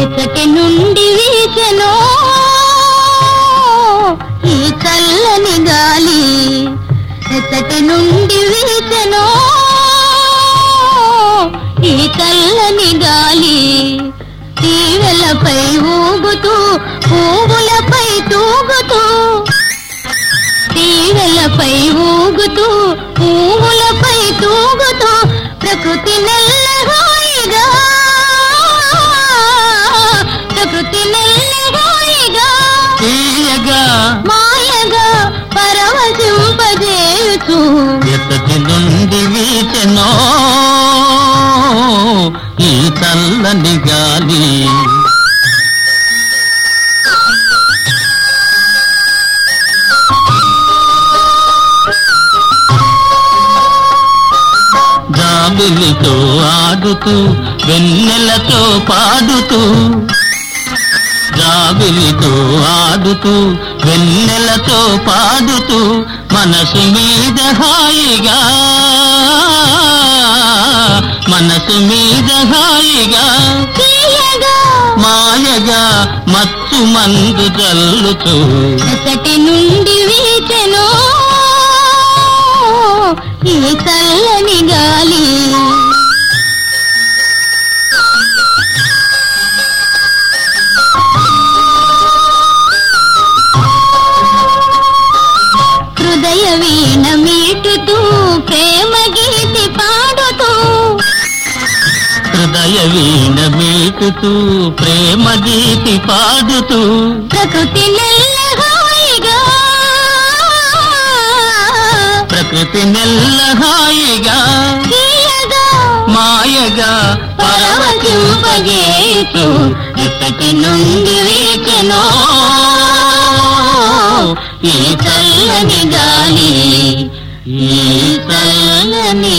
ఇతటి నుండి వీచెను ఈ చల్లని గాలి. ఇతటి నుండి వీచెను ఈ చల్లని తీవెలపై ఊగుతూ పువ్వులపై తూగుతూ. తీవెలపై ఊగుతూ పువ్వులపై తూగుతూ ప్రకృతి నెల్లహాయిగా. ప్రకృతి నెల్లహాయిగా. తీయగా. మాయగా పరవశింపజేయుచు. ఎతటి నుండి వీచెనో ఈ చల్లని గాలి. జాబిలితో ఆడుతూ వెన్నెలతో పాడుతూ జాబిలితో ఆడుతూ వెన్నెలతో పాడుతూ మనసు మీద హాయిగా మనసు మీద హాయిగా మాయగా మత్తు మందు జల్లుతూ. నుండి వీచెను ఈ చల్లని హృదయ వీణ మీటుతూ ప్రేమ గీతి పాడుతూ. హృదయ వీణ మీటుతూ ప్రేమ గీతి పాడుతూ. ప్రకృతి నెల్లహాయిగా ప్రకృతి నెల్ల హాయిగా. మాయగా పరవశింపజేస్తూ ఎప్పటి నుండి వీచెనో ఈ చల్లని గాలి ఈ చల్లని